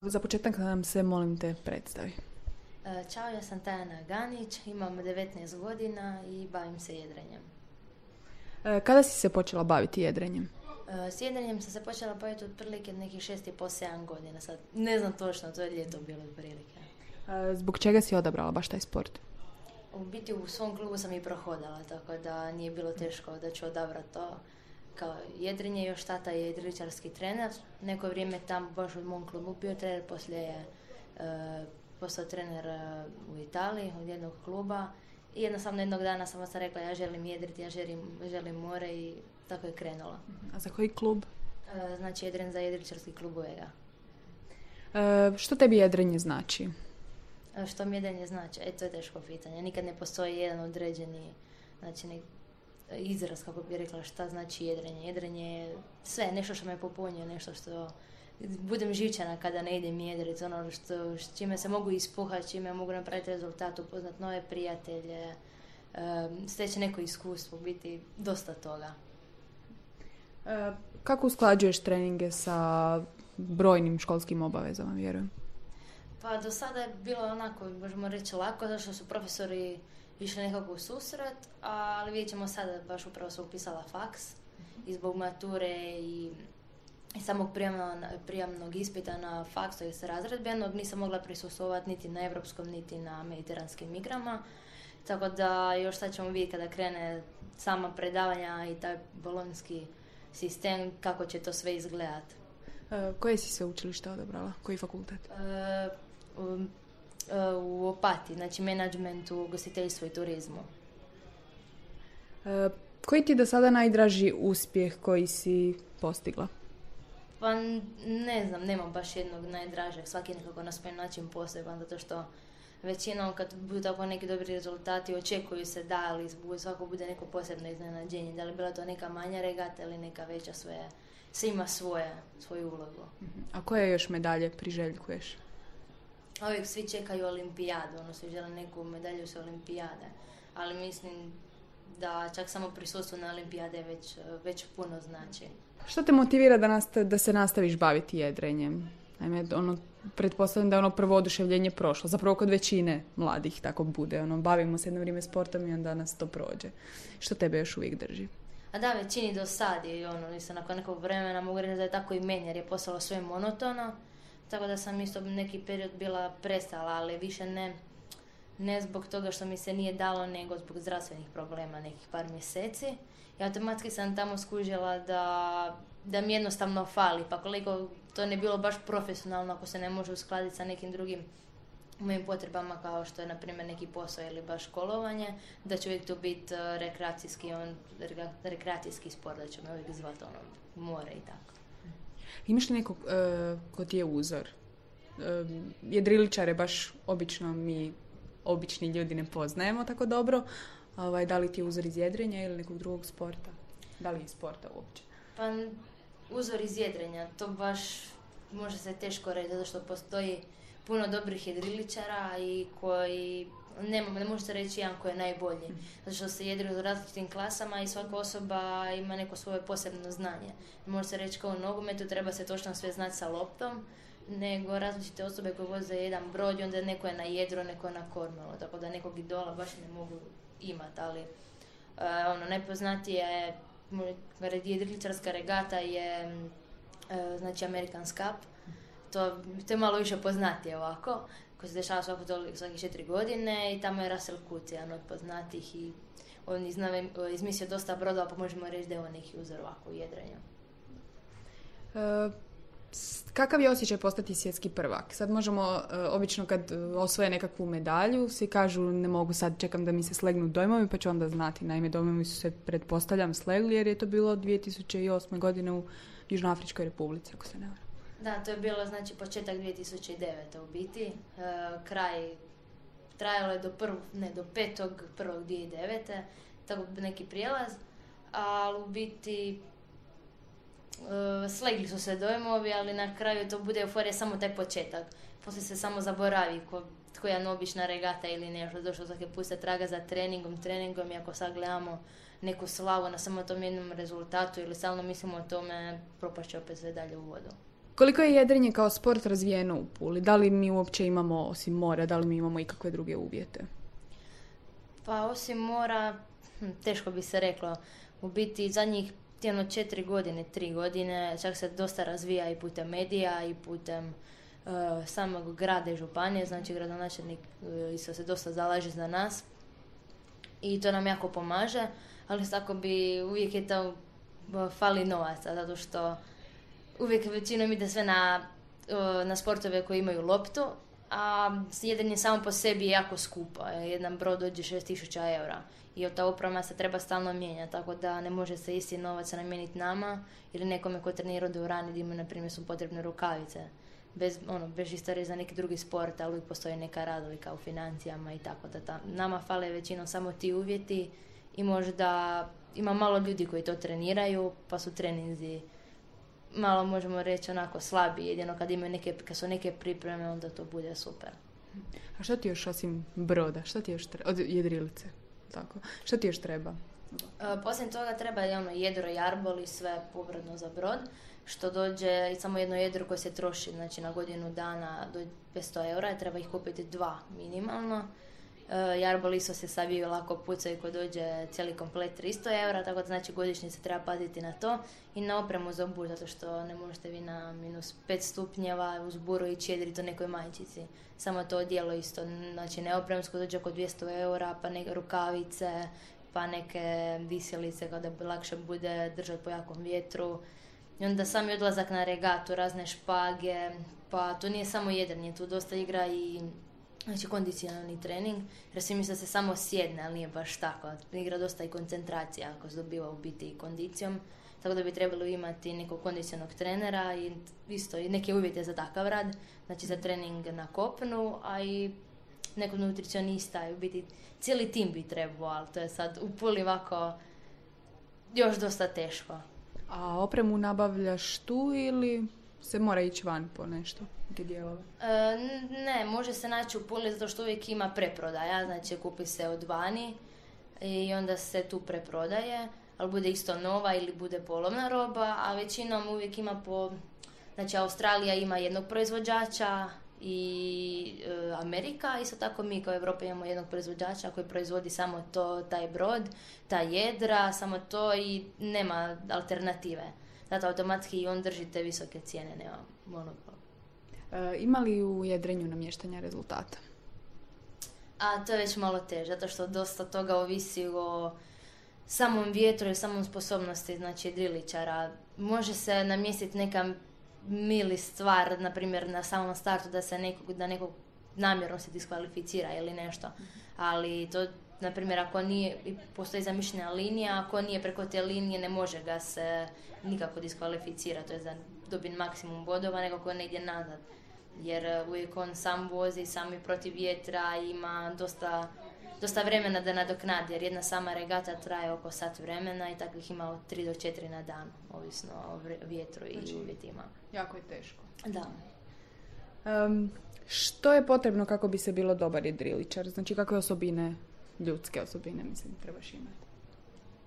Za početak nam se, molim te, predstavi. E, Ćao, ja sam Tajana Ganić, imam 19 godina i bavim se jedrenjem. E, Kada si se počela baviti jedrenjem? E, S jedrenjem sam se počela baviti otprilike nekih 6 i po 7 godina. Sad ne znam točno, to je ljeto bilo otprilike. E, Zbog čega si odabrala baš taj sport? U biti u svom klubu sam i prohodala, tako da nije bilo teško da ću odabrati to. Kao jedrenje, još tata je jedriličarski trener. Neko vrijeme tam baš u mom klubu bio trener, poslije je e, postao trener e, u Italiji od jednog kluba. I jednostavno jednog dana sam sam rekla ja želim jedriti, ja želim, želim more i tako je krenula. A za koji klub? E, znači jedren za jedriličarski klub Vega. E, Što tebi jedrenje znači? E, Što mi jedrenje znači? E, to je teško pitanje. Nikad ne postoji jedan određeni znači, izraz, kako bi rekla, šta znači jedrenje. Jedrenje je sve, nešto što me popunjuje, nešto što budem živčana kada ne idem jedriti, ono što, s čime se mogu ispuhati, čime mogu napraviti rezultat, upoznat nove prijatelje, steći neko iskustvo, biti dosta toga. E, Kako usklađuješ treninge sa brojnim školskim obavezama, vjerujem? Pa do sada je bilo onako, možemo reći lako, zato što su profesori išli nekako u susret, ali vidjet ćemo sada, baš upravo sam upisala faks i zbog mature i, i samog prijamnog, prijamnog ispita na faks, to je razredbenog, nisam mogla prisustvovati niti na evropskom, niti na mediteranskim igrama. Tako da još sad ćemo vidjeti kada krene sama predavanja i taj bolonjski sistem, kako će to sve izgledati. E, Koje si se učilište odabrala? Koji fakultet? E, u, e, u Opati, znači menadžment u gostiteljstvu i turizmu. E, Koji ti je do sada najdraži uspjeh koji si postigla? Pa ne znam, nemam baš jednog najdražeg, svaki nekako na svoj način poseban, zato što većinom kad budu tako neki dobri rezultati očekuju se da, ali svako bude neko posebno iznenađenje, da li bila to neka manja regata ili neka veća sve, sve ima svoje, svoju ulogu. A koje još medalje priželjkuješ? Uvijek svi čekaju olimpijadu, ono svi žele neku medalju sa olimpijade, ali mislim da čak samo prisustvo na olimpijade već, već puno znači. Što te motivira da, nasta- da se nastaviš baviti jedrenjem? Naime, ono, pretpostavljam da je ono prvo oduševljenje prošlo. Zapravo kod većine mladih tako bude. Ono, bavimo se jedno vrijeme sportom i onda nas to prođe. Što tebe još uvijek drži? A da, većini do sad je ono, nisam nakon nekog vremena mogu reći da je tako i meni jer je postalo sve monotono. Tako da sam isto neki period bila prestala, ali više ne, ne zbog toga što mi se nije dalo, nego zbog zdravstvenih problema nekih par mjeseci. I automatski sam tamo skužila da, da mi jednostavno fali, pa koliko to ne bilo baš profesionalno ako se ne može uskladiti sa nekim drugim mojim potrebama kao što je na primjer neki posao ili baš školovanje, da će uvijek to biti eh, rekreacijski, on, rekreacijski sport, da će me uvijek zvati ono, more i tako. Imaš li nekog e, ko ti je uzor? E, jedriličare baš obično mi, obični ljudi ne poznajemo tako dobro. Ovaj, da li ti je uzor iz jedrenja ili nekog drugog sporta? Da li iz sporta uopće? Pa uzor iz jedrenja, to baš može se teško reći, zato što postoji puno dobrih jedriličara i koji, nema, ne može se reći jedan koji je najbolji, zato što se jedri u različitim klasama i svaka osoba ima neko svoje posebno znanje. Ne može se reći kao u nogometu, treba se točno sve znati sa loptom, nego različite osobe koje voze jedan brod i onda neko je na jedro, neko je na kormilo, tako da nekog idola baš ne mogu imati, ali e, ono, najpoznatije je jedriličarska regata je mm, e, znači American Cup. To, to je malo više poznatije ovako, koji se dešava svako toliko, svake četiri godine i tamo je Russell Kutz, jedan od poznatih i on iznave, izmislio dosta brodova, pa možemo reći da je on neki uzor ovako u jedrenju. E, kakav je osjećaj postati svjetski prvak? Sad možemo, e, obično kad e, osvoje nekakvu medalju, svi kažu ne mogu sad, čekam da mi se slegnu dojmovi, pa ću onda znati. Naime, dojmovi su se, pretpostavljam, slegli jer je to bilo 2008. godine u Južnoafričkoj republici, ako se ne varam. Da, to je bilo znači početak 2009. u biti. E, kraj trajalo je do prvog, ne, do petog prvog 2009. Tako neki prijelaz. Ali u biti e, slegli su se dojmovi, ali na kraju to bude euforija samo taj početak. Poslije se samo zaboravi ko, ko je obična regata ili nešto. Došlo svaki put se traga za treningom, treningom i ako sad gledamo neku slavu na samo tom jednom rezultatu ili stalno mislimo o tome, propašće opet sve dalje u vodu. Koliko je jedrenje kao sport razvijeno u Puli? Da li mi uopće imamo, osim mora, da li mi imamo ikakve druge uvjete? Pa osim mora, hm, teško bi se reklo. U biti zadnjih jedno četiri godine, tri godine, čak se dosta razvija i putem medija i putem uh, samog grada i županije, znači gradonačelnik uh, isto se dosta zalaže za nas i to nam jako pomaže, ali tako bi uvijek je to uh, fali novaca, zato što uvijek većinom ide sve na, na sportove koji imaju loptu, a jedan je samo po sebi jako skupo. Jedan brod dođe 6000 eura i ta oprema se treba stalno mijenjati, tako da ne može se isti novac namijeniti nama ili nekome ko trenira u rani gdje ima, na primjer, su potrebne rukavice. Bez, ono, bez istorije za neki drugi sport, ali postoji neka razlika u financijama i tako da ta, nama fale većinom samo ti uvjeti i možda ima malo ljudi koji to treniraju, pa su treninzi malo možemo reći onako slabi, jedino kad imaju neke, kad su neke pripreme onda to bude super. A što ti još osim broda, što ti još treba, od jedrilice, tako, što ti još treba? E, poslije toga treba je ono jedro jarbol i sve povredno za brod, što dođe i samo jedno jedro koje se troši, znači na godinu dana do 500 eura, treba ih kupiti dva minimalno Uh, Jarbol isto se saviju lako pucaju ko dođe cijeli komplet 300 eura, tako da znači godišnje se treba paziti na to i na opremu za bur, zato što ne možete vi na minus 5 stupnjeva uz buru i čedri to nekoj majčici. Samo to dijelo isto, znači neopremsko dođe oko 200 eura, pa neke rukavice, pa neke visjelice kada lakše bude držati po jakom vjetru. I onda sami odlazak na regatu, razne špage, pa to nije samo jedrnje, tu dosta igra i znači kondicionalni trening, jer svi misle se samo sjedne, ali nije baš tako. Igra dosta i koncentracija ako se dobiva u biti i kondicijom, tako da bi trebalo imati nekog kondicionalnog trenera i isto i neke uvjete za takav rad, znači za trening na kopnu, a i nekog nutricionista i u biti cijeli tim bi trebao, ali to je sad u puli ovako još dosta teško. A opremu nabavljaš tu ili se mora ići van po nešto? Dijelove? E, ne, može se naći u Puli zato što uvijek ima preprodaja, znači kupi se od vani i onda se tu preprodaje, ali bude isto nova ili bude polovna roba, a većinom uvijek ima po, znači Australija ima jednog proizvođača i e, Amerika, isto tako mi kao Evropa imamo jednog proizvođača koji proizvodi samo to, taj brod, ta jedra, samo to i nema alternative. Zato automatski i on drži te visoke cijene, nema monopol. E, ima li u jedrenju namještanja rezultata? A to je već malo teže, zato što dosta toga ovisi o samom vjetru i samom sposobnosti znači jedriličara. Može se namjestiti neka mili stvar, na primjer na samom startu da se nekog, da nekog namjerno se diskvalificira ili nešto. Ali to, na primjer, ako nije, postoji zamišljena linija, ako nije preko te linije ne može ga se nikako diskvalificirati, to je da dobi maksimum bodova, nego ako negdje nazad jer e, uvijek on sam vozi, sam je protiv vjetra, ima dosta, dosta vremena da nadoknadi, jer jedna sama regata traje oko sat vremena i takvih ima od 3 do 4 na dan, ovisno o vjetru i znači, uvjetima. Jako je teško. Da. Um, što je potrebno kako bi se bilo dobar jedriličar? Znači kakve osobine, ljudske osobine mislim trebaš imati?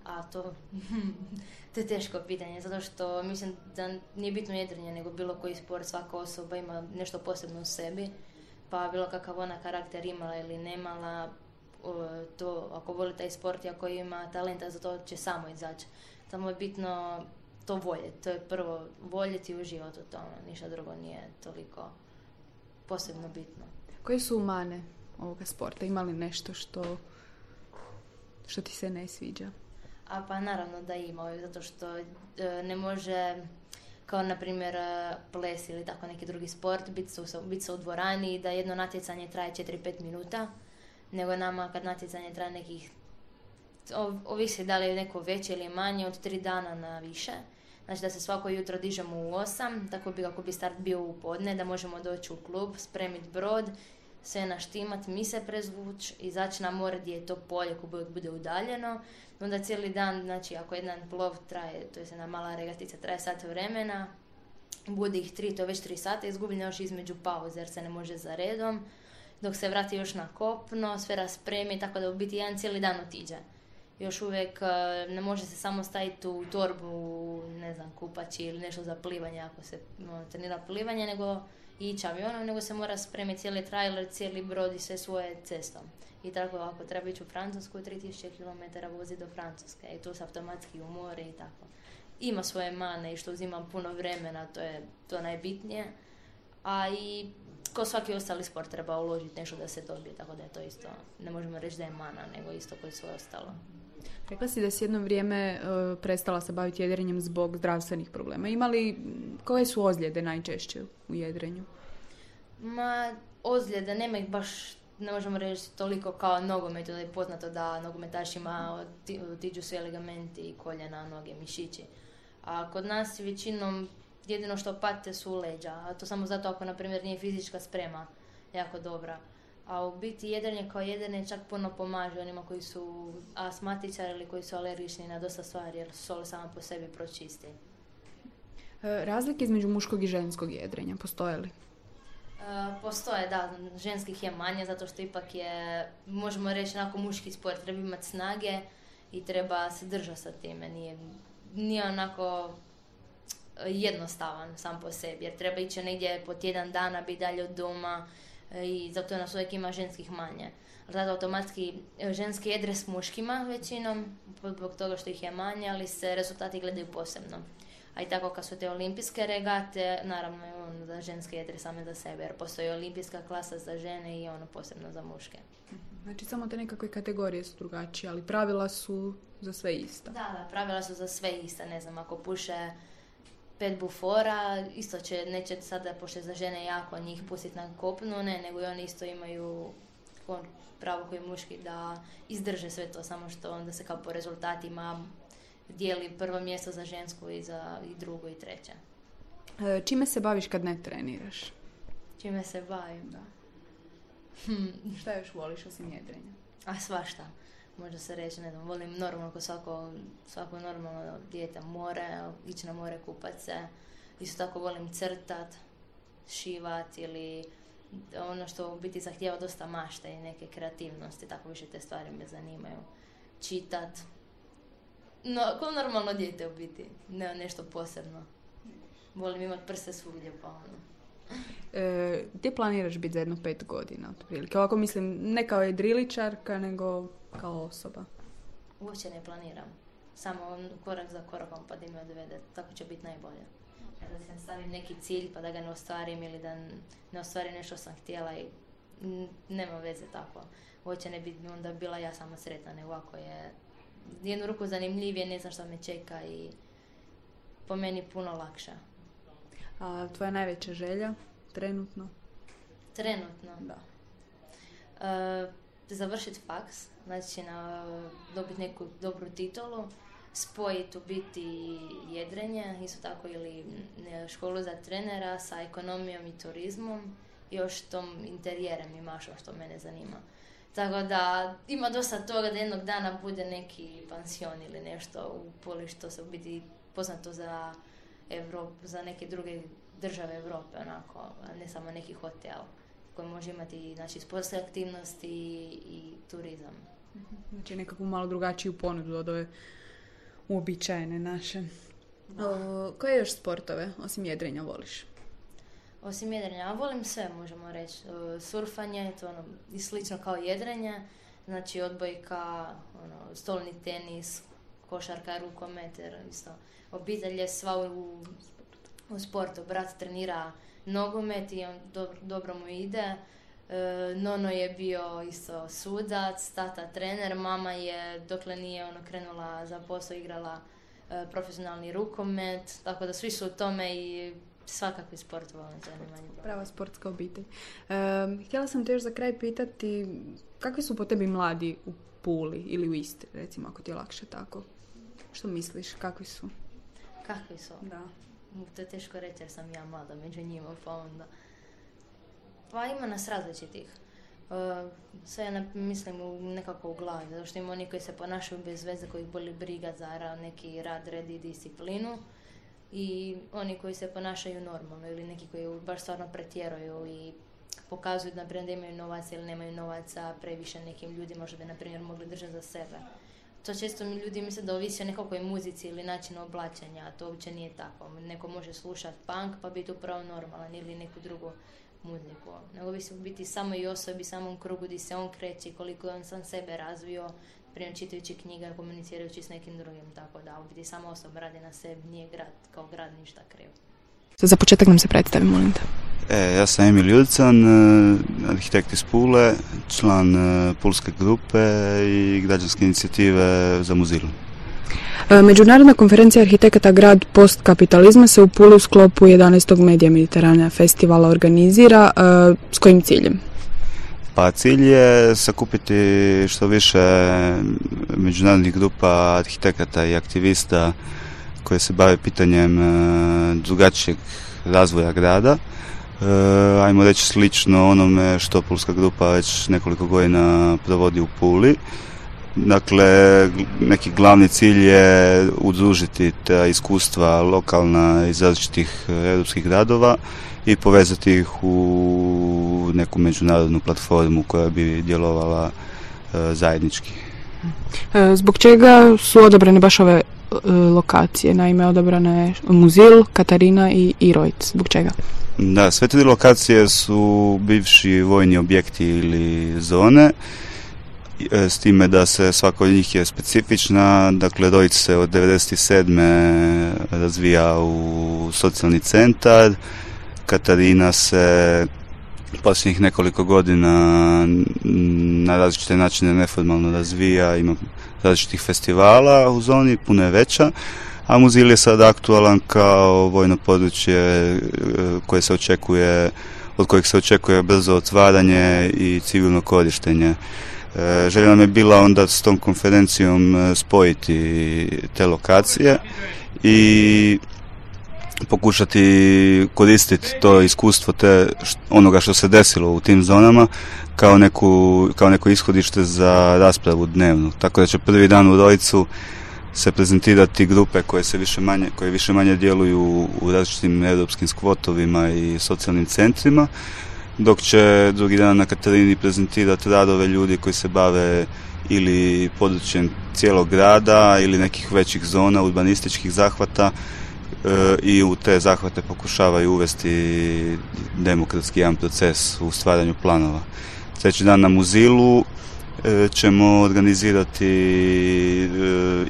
A to, to je teško pitanje, zato što mislim da nije bitno jedrenje, nego bilo koji sport, svaka osoba ima nešto posebno u sebi, pa bilo kakav ona karakter imala ili nemala, to ako voli taj sport i ako ima talenta za to će samo izaći. Samo je bitno to voljeti, to je prvo voljeti i uživati u tome, ništa drugo nije toliko posebno bitno. Koje su mane ovoga sporta? Ima li nešto što, što ti se ne sviđa? A pa naravno da ima, zato što e, ne može kao na primjer e, ples ili tako neki drugi sport, biti se, bit se u dvorani i da jedno natjecanje traje 4-5 minuta, nego nama kad natjecanje traje nekih, ovisi da li je neko veće ili manje, od 3 dana na više. Znači da se svako jutro dižemo u 8, tako bi ako bi start bio u podne, da možemo doći u klub, spremiti brod, sve naštimat, mi se prezvuć, izaći na more gdje je to polje koje bude udaljeno, onda cijeli dan, znači ako jedan plov traje, to je jedna mala regatica, traje sat vremena, bude ih tri, to već tri sata, izgubljen još između pauze jer se ne može za redom, dok se vrati još na kopno, sve raspremi, tako da u biti jedan cijeli dan otiđe. još uvijek e, ne može se samo staviti u torbu, ne znam, kupaći ili nešto za plivanje ako se no, trenira plivanje, nego ići avionom, nego se mora spremiti cijeli trailer, cijeli brod i sve svoje cestom. I tako ako treba ići u Francusku, 3000 km vozi do Francuske i to se automatski u more i tako. Ima svoje mane i što uzima puno vremena, to je to najbitnije. A i ko svaki ostali sport treba uložiti nešto da se dobije, tako da je to isto, ne možemo reći da je mana, nego isto koji sve ostalo. Rekla si da si jedno vrijeme uh, prestala se baviti jedrenjem zbog zdravstvenih problema. Imali, koje su ozljede najčešće u jedrenju? Ma, ozljede, nema ih baš, ne možemo reći toliko kao nogomet, da je poznato da nogometašima tiđu sve ligamenti koljena, noge, mišići. A kod nas većinom jedino što pate su leđa, a to samo zato ako, na primjer, nije fizička sprema jako dobra. A u biti jedrenje kao jedrenje čak puno pomaže onima koji su astmatičari ili koji su alergični na dosta stvari, jer sol sama po sebi pročisti. E, razlike između muškog i ženskog jedrenja postoje li? E, postoje, da, ženskih je manje zato što ipak je, možemo reći, onako muški sport, treba imati snage i treba se držati sa time, nije, nije onako jednostavan sam po sebi, jer treba ići negdje po tjedan dana, biti dalje od doma e, i zato nas uvijek ima ženskih manje. Ali zato automatski e, ženski jedre s muškima većinom, zbog toga što ih je manje, ali se rezultati gledaju posebno. A i tako kad su te olimpijske regate, naravno je ono za ženske jedre same za sebe, jer postoji olimpijska klasa za žene i ono posebno za muške. Znači samo te nekakve kategorije su drugačije, ali pravila su za sve ista. Da, da, pravila su za sve ista. Ne znam, ako puše pet bufora, isto će, neće sada, pošto za žene jako njih pustiti na kopnu, ne, nego i oni isto imaju pravo koji muški da izdrže sve to, samo što onda se kao po rezultatima dijeli prvo mjesto za žensku i za i drugo i treće. E, čime se baviš kad ne treniraš? Čime se bavim? Da. Hmm. Šta još voliš osim jedrenja? A svašta može se reći, ne znam, volim normalno ko svako, svako normalno dijete more, ići na more kupat se. Isto tako volim crtat, šivat ili ono što u biti zahtijeva dosta mašta i neke kreativnosti, tako više te stvari me zanimaju. Čitat. No, ko normalno dijete u biti, ne nešto posebno. Volim imati prste svugdje pa ono. E, gdje planiraš biti za jedno pet godina, otprilike? Ovako mislim, ne kao jedriličarka, nego kao osoba? Uopće ne planiram. Samo korak za korakom pa da me odvede. Tako će biti najbolje. Da se stavim neki cilj pa da ga ne ostvarim ili da ne ostvarim nešto sam htjela i nema veze tako. Uopće ne bi onda bila ja sama sretna, nego ako je jednu ruku zanimljivije, ne znam što me čeka i po meni puno lakša. A tvoja najveća želja trenutno? Trenutno? Da. Uh, završiti faks, znači na, dobiti neku dobru titulu, spojiti u biti jedrenje, isto tako ili školu za trenera sa ekonomijom i turizmom, još tom interijerem i što mene zanima. Tako da ima dosta toga da jednog dana bude neki pansion ili nešto u poli što se u biti poznato za Evropu, za neke druge države Europe, onako, ne samo neki hotel koji može imati znači, sportske aktivnosti i, turizam. Znači nekakvu malo drugačiju ponudu od ove uobičajene naše. O, koje još sportove, osim jedrenja, voliš? Osim jedrenja, ja volim sve, možemo reći. Surfanje, to ono, i slično kao jedrenje. Znači odbojka, ono, stolni tenis, košarka, rukomet, isto. Obitelj je sva u, u sportu. Brat trenira nogomet i on dobro, mu ide. E, Nono je bio isto sudac, tata trener, mama je dokle nije ono krenula za posao igrala e, profesionalni rukomet, tako da svi su u tome i svakakvi sport volim Prava sportska obitelj. E, htjela sam te još za kraj pitati, kakvi su po tebi mladi u Puli ili u Istri, recimo, ako ti je lakše tako? Što misliš, kakvi su? Kakvi su? Da to je teško reći jer sam ja mlada među njima, pa onda... Pa ima nas različitih. Uh, sve ja mislim u, nekako u glavi, zato što ima oni koji se ponašaju bez veze, koji boli briga za neki rad, red i disciplinu i oni koji se ponašaju normalno ili neki koji baš stvarno pretjeruju i pokazuju da da imaju novac ili nemaju novaca previše nekim ljudima što bi na primjer mogli držati za sebe. To često mi ljudi misle da ovisi o nekakvoj muzici ili načinu oblačenja, a to uopće nije tako. Neko može slušati punk pa biti upravo normalan ili neku drugu muziku. Nego ovisi biti samo i osobi, samom krugu gdje se on kreće, koliko je on sam sebe razvio, primjer čitajući knjiga, komunicirajući s nekim drugim, tako da u biti samo osoba radi na sebi, nije grad kao grad ništa krivo. Za početak nam se predstavi, molim te. E, ja sam Emil Julican, e, arhitekt iz Pule, član e, Pulske grupe i građanske inicijative za muzilu. E, Međunarodna konferencija arhitekata grad postkapitalizma se u Puli u sklopu 11. Medija Mediterana festivala organizira. S kojim ciljem? Pa cilj je sakupiti što više međunarodnih grupa arhitekata i aktivista koje se bave pitanjem drugačijeg razvoja grada ajmo reći slično onome što Pulska grupa već nekoliko godina provodi u Puli. Dakle, neki glavni cilj je udružiti ta iskustva lokalna iz različitih europskih gradova i povezati ih u neku međunarodnu platformu koja bi djelovala e, zajednički. Zbog čega su odabrane baš ove lokacije? Naime, odabrane Muzil, Katarina i Irojc. Zbog čega? Da, sve te lokacije su bivši vojni objekti ili zone, e, s time da se svaka od njih je specifična, dakle Dojc se od 97. razvija u socijalni centar, Katarina se posljednjih nekoliko godina na različite načine neformalno razvija, ima različitih festivala u zoni, puno je veća, a Muzil je sad aktualan kao vojno područje e, koje se očekuje, od kojeg se očekuje brzo otvaranje i civilno korištenje. E, želja nam je bila onda s tom konferencijom e, spojiti te lokacije i pokušati koristiti to iskustvo te onoga što se desilo u tim zonama kao, neku, kao neko ishodište za raspravu dnevnu. Tako da će prvi dan u Rojcu se prezentirati grupe koje se više manje, koje više manje djeluju u različitim europskim skvotovima i socijalnim centrima, dok će drugi dan na Katarini prezentirati radove ljudi koji se bave ili područjem cijelog grada ili nekih većih zona, urbanističkih zahvata e, i u te zahvate pokušavaju uvesti demokratski jedan proces u stvaranju planova. Sljedeći dan na Muzilu ćemo organizirati e,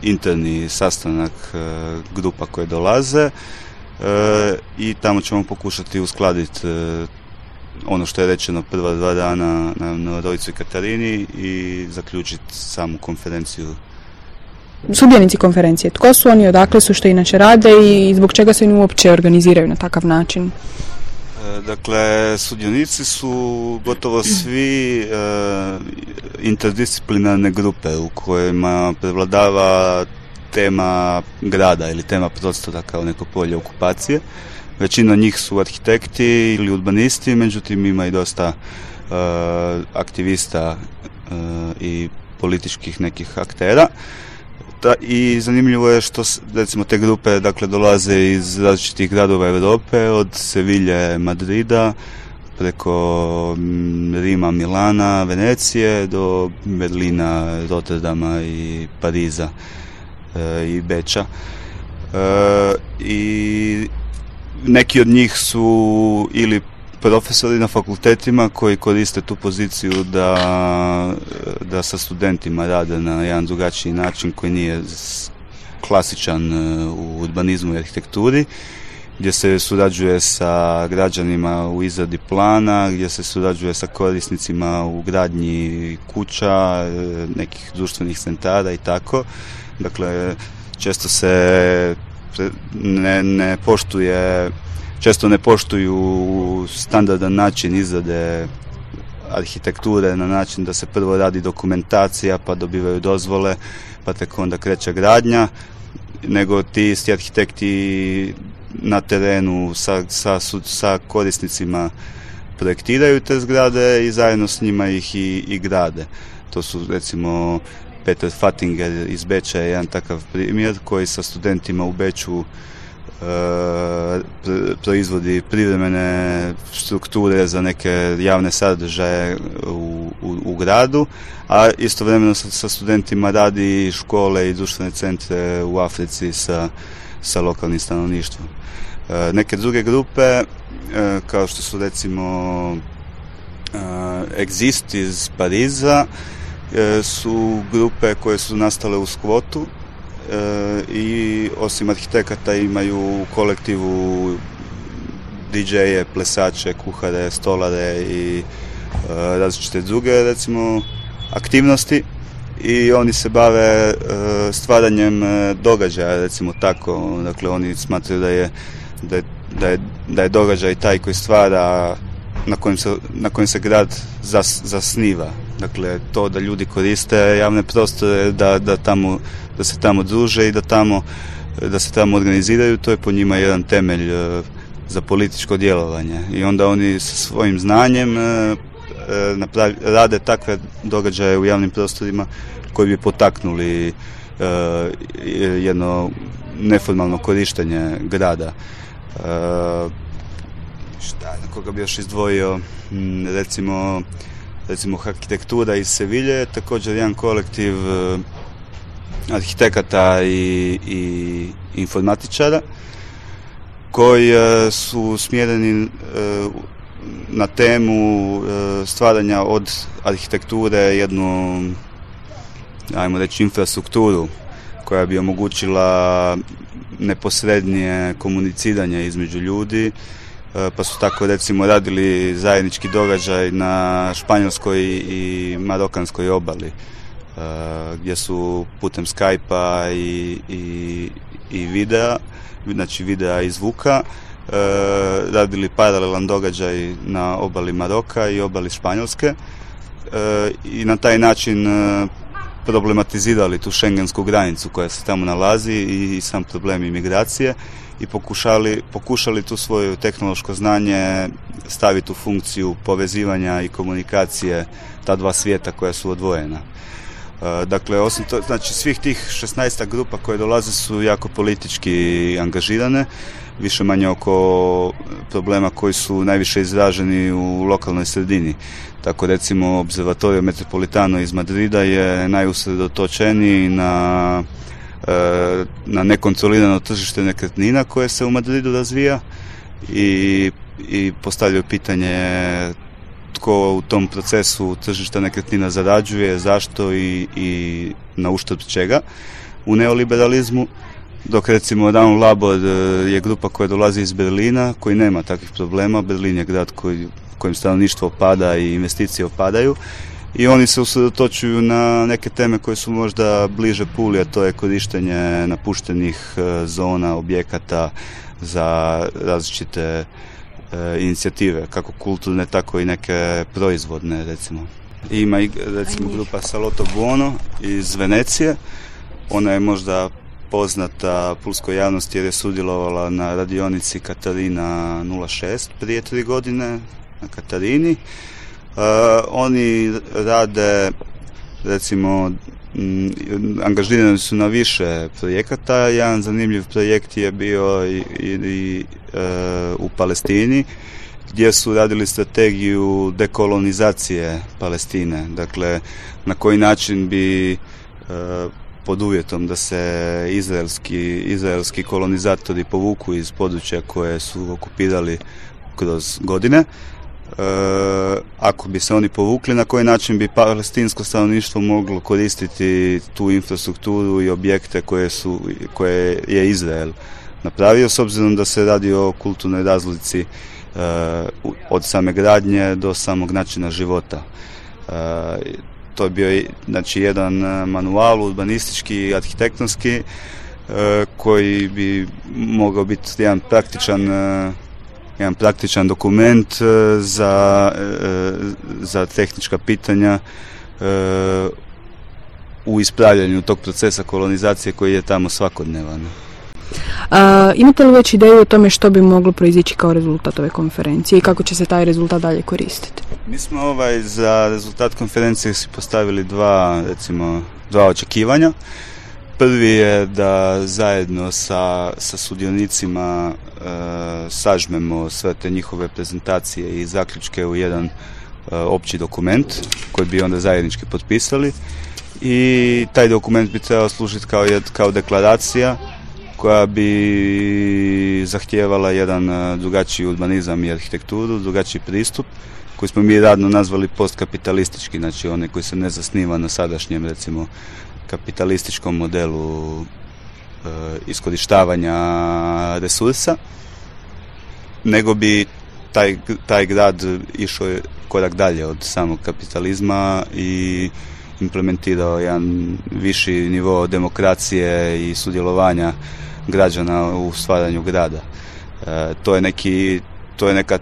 interni sastanak e, grupa koje dolaze i tamo ćemo pokušati uskladiti ono što je rečeno prva dva dana na, na i Katarini i zaključiti samu konferenciju. Sudjenici konferencije, tko su oni, odakle su, što inače rade i zbog čega se oni uopće organiziraju na takav način? Dakle, sudionici su gotovo svi e, interdisciplinarne grupe u kojima prevladava tema grada ili tema prostora kao neko polje okupacije. Većina njih su arhitekti ili urbanisti, međutim ima i dosta e, aktivista e, i političkih nekih aktera. Da, I zanimljivo je što recimo te grupe dakle dolaze iz različitih gradova Europe, od Sevilje, Madrida, preko mm, Rima, Milana, Venecije do Berlina, Rotterdama i Pariza e, i Beča. E, I neki od njih su ili profesori na fakultetima koji koriste tu poziciju da, da sa studentima rade na jedan drugačiji način koji nije klasičan e, u urbanizmu i arhitekturi gdje se surađuje sa građanima u izradi plana, gdje se surađuje sa korisnicima u gradnji kuća, e, nekih društvenih centara i tako. Dakle, često se ne, ne poštuje često ne poštuju standardan način izrade arhitekture na način da se prvo radi dokumentacija pa dobivaju dozvole pa tek onda kreće gradnja nego ti isti arhitekti na terenu sa, sa, sa korisnicima projektiraju te zgrade i zajedno s njima ih i, i grade. To su recimo Peter Fattinger iz Beča je jedan takav primjer koji sa studentima u Beču proizvodi privremene strukture za neke javne sadržaje u u, u gradu, a istovremeno sa, sa studentima radi škole i društvene centre u Africi sa, sa lokalnim stanovništvom. E, neke druge grupe, e, kao što su recimo e, Exist iz Pariza, su grupe koje su nastale u skvotu i osim arhitekata imaju u kolektivu DJ-e, plesače, kuhare, stolare i različite druge recimo aktivnosti i oni se bave stvaranjem događaja recimo tako dakle oni smatraju da je da je, da je, da je događaj taj koji stvara na kojem se, na kojem se grad zas, zasniva. Dakle, to da ljudi koriste javne prostore, da, da, tamo, da se tamo druže i da, tamo, da se tamo organiziraju, to je po njima jedan temelj e, za političko djelovanje. I onda oni sa svojim znanjem e, e, napravi, rade takve događaje u javnim prostorima koji bi potaknuli jedno neformalno korištenje grada. Šta, koga bi još izdvojio, mm, recimo, recimo arhitektura iz Sevilje, također jedan kolektiv uh, arhitekata i, i informatičara koji uh, su smjereni na temu stvaranja od arhitekture jednu ajmo reći infrastrukturu koja bi omogućila neposrednije komuniciranje između ljudi, e, pa su tako recimo radili zajednički događaj na španjolskoj i marokanskoj obali e, gdje su putem Skype-a i, i, i videa, znači videa i zvuka, e, radili paralelan događaj na obali Maroka i obali Španjolske i na taj način problematizirali tu šengensku granicu koja se tamo nalazi i, sam problem imigracije i pokušali, pokušali tu svoje tehnološko znanje staviti u funkciju povezivanja i komunikacije ta dva svijeta koja su odvojena. E, dakle, osim to, znači svih tih 16 grupa koje dolaze su jako politički angažirane, više manje oko problema koji su najviše izraženi u lokalnoj sredini. Tako recimo observatorio Metropolitano iz Madrida je najusredotočeniji na, e, na nekontrolirano tržište nekretnina koje se u Madridu razvija i, i postavljaju pitanje tko u tom procesu tržišta nekretnina zarađuje, zašto i, i na uštrb čega u neoliberalizmu. Dok recimo Down Labor e, je grupa koja dolazi iz Berlina, koji nema takvih problema. Berlin je grad koji kojem stanovništvo opada i investicije opadaju i oni se usredotočuju na neke teme koje su možda bliže Puli, a to je korištenje napuštenih e, zona, objekata za različite e, inicijative, kako kulturne, tako i neke proizvodne, recimo. Ima i, recimo, grupa Saloto Buono iz Venecije. Ona je možda poznata pulskoj javnosti jer je sudjelovala na radionici Katarina 06 prije tri godine, na Katarini. E, oni rade recimo angažirani su na više projekata. Jedan zanimljiv projekt je bio i, i, e, u Palestini gdje su radili strategiju dekolonizacije Palestine. Dakle, na koji način bi e, pod uvjetom da se izraelski, izraelski kolonizatori povuku iz područja koje su okupirali kroz godine, E, ako bi se oni povukli, na koji način bi palestinsko stanovništvo moglo koristiti tu infrastrukturu i objekte koje, su, koje je Izrael napravio, s obzirom da se radi o kulturnoj razlici e, od same gradnje do samog načina života. E, to je bio znači, jedan manual urbanistički i arhitektonski koji bi mogao biti jedan praktičan jedan praktičan dokument e, za, e, za tehnička pitanja e, u ispravljanju tog procesa kolonizacije koji je tamo svakodnevan. A, imate li već ideju o tome što bi moglo proizići kao rezultat ove konferencije i kako će se taj rezultat dalje koristiti? Mi smo ovaj za rezultat konferencije si postavili dva, recimo, dva očekivanja. Prvi je da zajedno sa, sa sudionicima e, sažmemo sve te njihove prezentacije i zaključke u jedan opći dokument koji bi onda zajednički potpisali i taj dokument bi trebao služiti kao, kao deklaracija koja bi zahtijevala jedan drugačiji urbanizam i arhitekturu, drugačiji pristup koji smo mi radno nazvali postkapitalistički, znači onaj koji se ne zasniva na sadašnjem recimo kapitalističkom modelu e, iskorištavanja resursa, nego bi taj, taj grad išao korak dalje od samog kapitalizma i implementirao jedan viši nivo demokracije i sudjelovanja građana u stvaranju grada. E, to je neki to je neka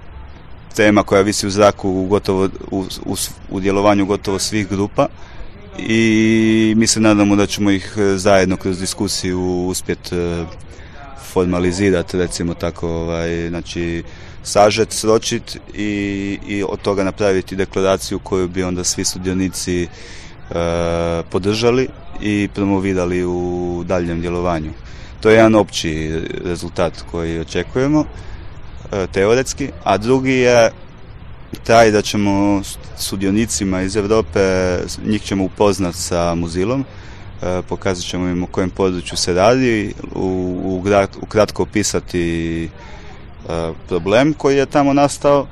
tema koja visi u zraku u, gotovo, u, u, djelovanju gotovo svih grupa i mi se nadamo da ćemo ih zajedno kroz diskusiju uspjeti e, formalizirati, recimo tako, ovaj, znači sažet, sročit i, i od toga napraviti deklaraciju koju bi onda svi sudionici e, podržali i promovirali u daljem djelovanju. To je jedan opći rezultat koji očekujemo. E, teoretski, a drugi je taj da ćemo sudionicima iz Europe, njih ćemo upoznat sa muzilom, e, pokazat ćemo im u kojem području se radi, u, u, kratko opisati e, problem koji je tamo nastao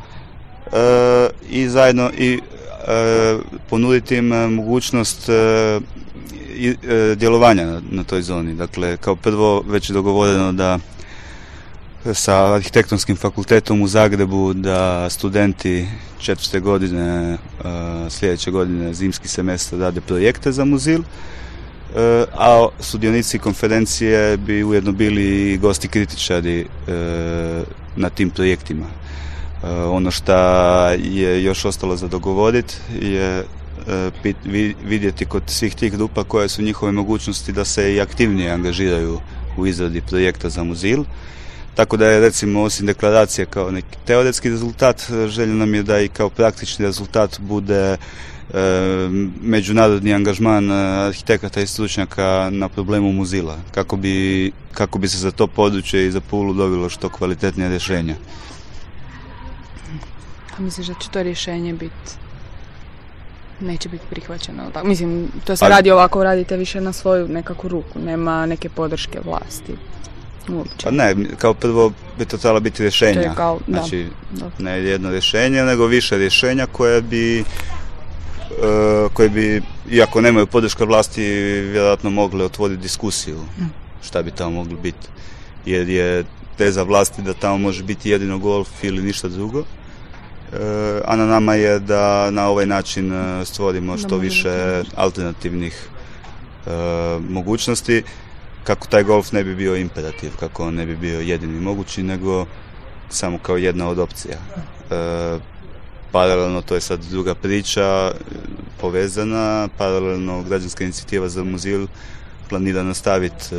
i zajedno i ponuditi im mogućnost djelovanja na, na toj zoni. Dakle, kao prvo već je dogovoreno da sa arhitektonskim fakultetom u Zagrebu da studenti četvrte godine, e, sljedeće godine zimski semestar rade projekte za muzil, e, a sudionici konferencije bi ujedno bili gosti kritičari e, na tim projektima. Ono što je još ostalo za dogovoriti je vidjeti kod svih tih grupa koje su njihove mogućnosti da se i aktivnije angažiraju u izradi projekta za muzil tako da je recimo osim deklaracije kao neki teoretski rezultat, želja nam je da i kao praktični rezultat bude e, međunarodni angažman e, arhitekata i stručnjaka na problemu muzila, kako bi, kako bi se za to područje i za Pulu dobilo što kvalitetnije rješenja. A misliš da će to rješenje biti neće biti prihvaćeno. Mislim, to se pa- radi ovako, radite više na svoju nekakvu ruku, nema neke podrške vlasti. Pa ne, kao prvo bi to trebalo biti rješenja. Kao, znači, ne jedno rješenje, nego više rješenja koje bi uh, koje bi, iako nemaju podrška vlasti, vjerojatno mogli otvoriti diskusiju mm. šta bi tamo moglo biti. Jer je teza vlasti da tamo može biti jedino golf ili ništa drugo. A na nama je da na ovaj način e, stvorimo što više alternativnih mogućnosti kako taj golf ne bi bio imperativ, kako on ne bi bio jedini mogući, nego samo kao jedna od opcija. E, paralelno, to je sad druga priča, povezana, paralelno građanska inicijativa za muzil planira nastaviti e,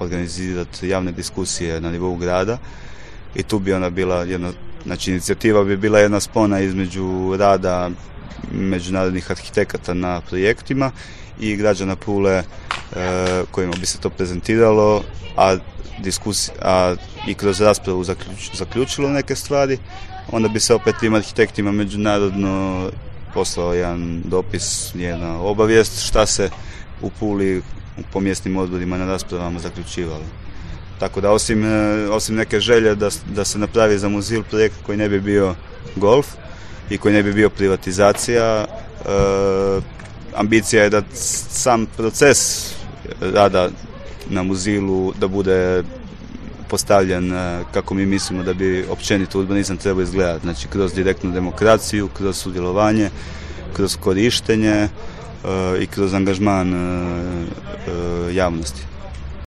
organizirati javne diskusije na nivou grada i tu bi ona bila jedna, znači inicijativa bi bila jedna spona između rada međunarodnih arhitekata na projektima i građana Pule e, kojima bi se to prezentiralo, a, diskus, a i kroz raspravu zaključilo neke stvari, onda bi se opet tim arhitektima međunarodno poslao jedan dopis, jedna obavijest šta se u Puli po mjesnim odborima na raspravama zaključivalo. Tako da osim, e, osim neke želje da, da se napravi za muzil projekt koji ne bi bio golf i koji ne bi bio privatizacija, e, ambicija je da sam proces rada na muzilu da bude postavljen e, kako mi mislimo da bi općenito urbanizam trebao izgledati. Znači kroz direktnu demokraciju, kroz sudjelovanje, kroz korištenje i kroz angažman javnosti.